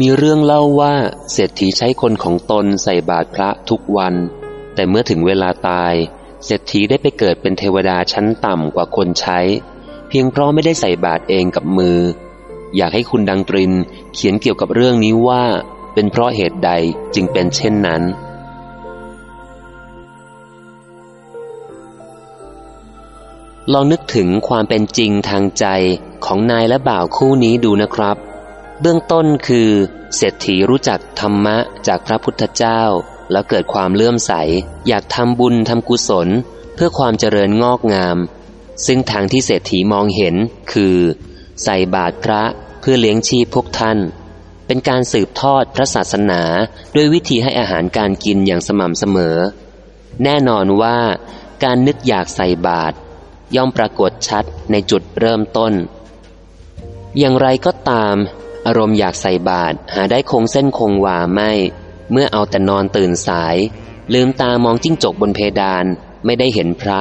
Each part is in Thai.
มีเรื่องเล่าว่าเศรษฐีใช้คนของตนใส่บาตรพระทุกวัน แต่เมื่อถึงเวลาตาย เศรษฐีได้ไปเกิดเป็นเทวดาชั้นต่ำกว่าคนใช้ เพียงเพราะไม่ได้ใส่บาตรเองกับมือ อยากให้คุณดังตรินเขียนเกี่ยวกับเรื่องนี้ว่า เป็นเพราะเหตุใดจึงเป็นเช่นนั้นลองนึกถึงความเป็นจริงทางใจของนายและบ่าวคู่นี้ดูนะครับ เบื้องต้นคือ เศรษฐีรู้จักธรรมะจากพระพุทธเจ้า แล้วเกิดความเลื่อมใส อยากทำบุญทำกุศล เพื่อความเจริญงอกงาม ซึ่งทางที่เศรษฐีมองเห็นคือ ใส่บาตรพระเพื่อเลี้ยงชีพพวกท่าน เป็นการสืบทอดพระศาสนาด้วยวิธีให้อาหารการกินอย่างสม่ำเสมอ แน่นอนว่าการนึกอยากใส่บาตรย่อมปรากฏชัดในจุดเริ่มต้น อย่างไรก็ตาม อารมณ์อยากใส่บาตรหาได้คงเส้นคงวาไม่ เมื่อเอาแต่นอนตื่นสาย ลืมตามองจิ้งจกบนเพดาน ไม่ได้เห็นพระ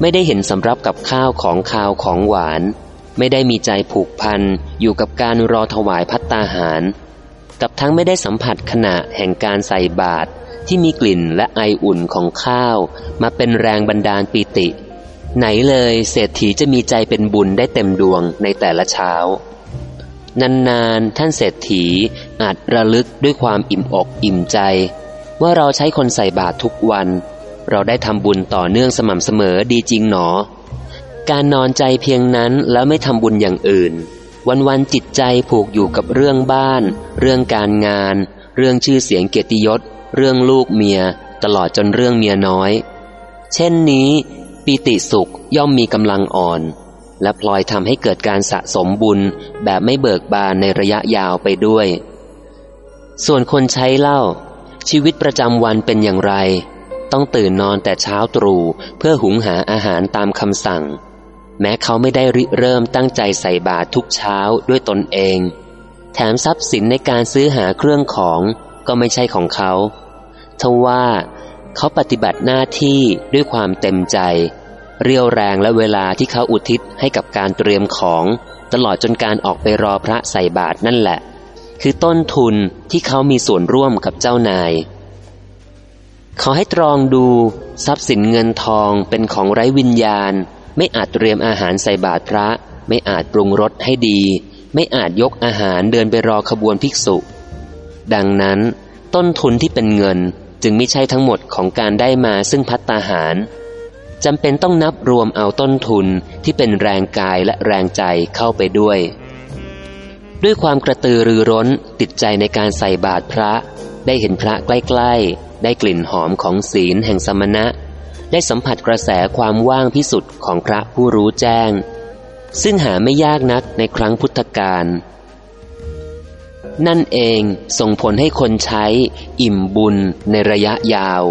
ไม่ได้เห็นสำรับกับข้าวของข้าวของหวาน ไม่ได้มีใจผูกพัน อยู่กับการรอถวายพัตตาหาร กับทั้งไม่ได้สัมผัสขณะแห่งการใส่บาตรที่มีกลิ่นและไออุ่นของข้าว มาเป็นแรงบันดาลปีติ ไหนเลยเศรษฐีจะมีใจเป็นบุญได้เต็มดวงในแต่ละเช้า นานๆ ท่านเศรษฐีอาจระลึกด้วยความอิ่มอกอิ่มใจ ว่าเราใช้คนใส่บาตรทุกวัน เราได้ทำบุญต่อเนื่องสม่ำเสมอดีจริงหนอ การนอนใจเพียงนั้นแล้วไม่ทำบุญอย่างอื่น วันๆจิตใจผูกอยู่กับเรื่องบ้าน เรื่องการงาน เรื่องชื่อเสียงเกียรติยศ เรื่องลูกเมีย ตลอดจนเรื่องเมียน้อย เช่นนี้ ปีติสุขย่อมมีกำลังอ่อน และพลอยทำให้เกิดการสะสมบุญแบบไม่เบิกบานในระยะยาวไปด้วย ส่วนคนใช้เหล้าชีวิตประจำวันเป็นอย่างไร ต้องตื่นนอนแต่เช้าตรู่เพื่อหุงหาอาหารตามคำสั่ง แม้เขาไม่ได้ริเริ่มตั้งใจใส่บาตรทุกเช้าด้วยตนเอง แถมทรัพย์สินในการซื้อหาเครื่องของก็ไม่ใช่ของเขาทว่าเขาปฏิบัติหน้าที่ด้วยความเต็มใจ เรียวแรงและเวลาที่เขาอุทิศให้กับการเตรียมของ ตลอดจนการออกไปรอพระใส่บาตรนั่นแหละ คือต้นทุนที่เขามีส่วนร่วมกับเจ้านาย ขอให้ตรองดูทรัพย์สินเงินทองเป็นของไร้วิญญาณ ไม่อาจเตรียมอาหารใส่บาตรพระ ไม่อาจปรุงรสให้ดี ไม่อาจยกอาหารเดินไปรอขบวนภิกษุ ดังนั้น ต้นทุนที่เป็นเงินจึงไม่ใช่ทั้งหมดของการได้มาซึ่งพัตตาหาร จำเป็นต้องนับรวมเอาต้นทุนที่เป็นแรงกายและแรงใจเข้าไปด้วย ด้วยความกระตือรือร้นติดใจในการใส่บาตรพระ ได้เห็นพระใกล้ ๆ ได้กลิ่นหอมของศีลแห่งสมณะ ได้สัมผัสกระแสความว่างพิสุทธิ์ของพระผู้รู้แจ้ง ซึ่งหาไม่ยากนักในครั้งพุทธกาลนั่นเองส่งผลให้คนใช้ อิ่มบุญในระยะยาว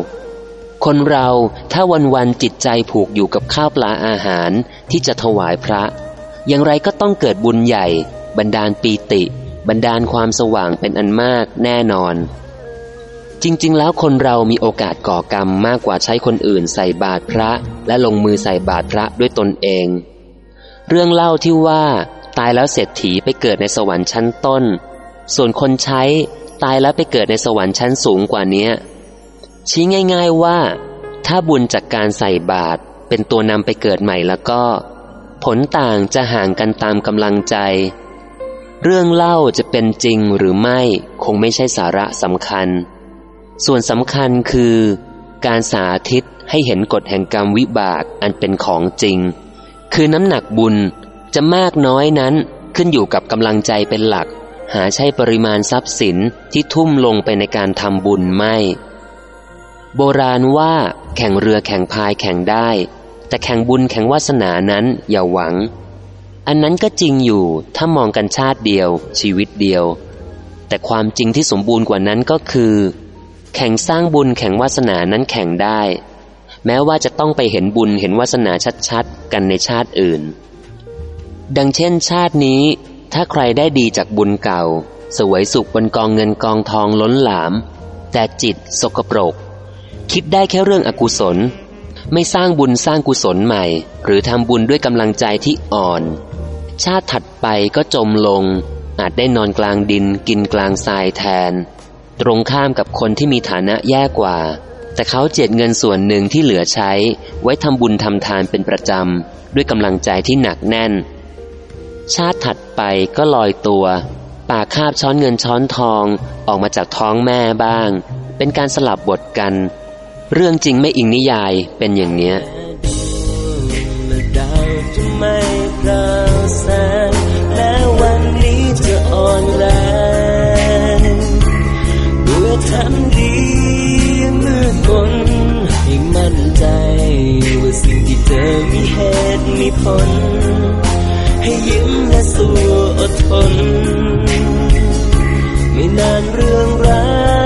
คนเราถ้าวันวันจิตใจผูกอยู่กับข้าวปลาอาหารที่จะถวายพระ อย่างไรก็ต้องเกิดบุญใหญ่บันดาลปีติบันดาลความสว่างเป็นอันมากแน่นอน จริงๆ แล้วคนเรามีโอกาสก่อกรรมมากกว่าใช้คนอื่นใส่บาตรพระ และลงมือใส่บาตรพระด้วยตนเอง เรื่องเล่าที่ว่าตายแล้วเศรษฐีไปเกิดในสวรรค์ชั้นต้น ส่วนคนใช้ตายแล้วไปเกิดในสวรรค์ชั้นสูงกว่านี้ ชี้ง่าย ๆว่า ถ้าบุญจากการใส่บาตรเป็นตัวนำไปเกิดใหม่แล้วก็ ผลต่างจะห่างกันตามกำลังใจ เรื่องเล่าจะเป็นจริงหรือไม่คงไม่ใช่สาระสำคัญ ส่วนสำคัญคือ การสาธิตให้เห็นกฎแห่งกรรมวิบากอันเป็นของจริง คือน้ำหนักบุญจะมากน้อยนั้นขึ้นอยู่กับกำลังใจเป็นหลัก หาใช่ปริมาณทรัพย์สินที่ทุ่มลงไปในการทำบุญไม่ โบราณว่าแข่งเรือแข่งพายแข่งได้ แต่แข่งบุญแข่งวาสนานั้นอย่าหวัง อันนั้นก็จริงอยู่ถ้ามองกันชาติเดียว ชีวิตเดียว แต่ความจริงที่สมบูรณ์กว่านั้นก็คือ แข่งสร้างบุญแข่งวาสนานั้นแข่งได้ แม้ว่าจะต้องไปเห็นบุญเห็นวาสนาชัดๆ กันในชาติอื่น ดังเช่น ชาตินี้ ถ้าใครได้ดีจากบุญเก่า สวยสุขบนกองเงินกองทองล้นหลาม แต่จิตสกปรก คิดได้แค่เรื่องอกุศล ไม่สร้างบุญสร้างกุศลใหม่ หรือทำบุญด้วยกำลังใจที่อ่อน ชาติถัดไปก็จมลง อาจได้นอนกลางดินกินกลางทรายแทน ตรงข้ามกับคนที่มีฐานะแย่กว่า แต่เขาเจ็ดเงินส่วนหนึ่งที่เหลือใช้ ไว้ทำบุญทำทานเป็นประจำด้วยกำลังใจที่หนักแน่น ชาติถัดไปก็ลอยตัวปากคาบช้อนเงินช้อนทองออกมาจากท้องแม่บ้าง เป็นการสลับบทกัน เรื่องจริงไม่อิงนิยายเป็นอย่างเนี้ยทำดีมืดมนให้มั่นใจ ว่าสิ่งที่เจอมีเหตุมีผล ให้ยิ้มและสู้อดทน ไม่นานเรื่องร้าย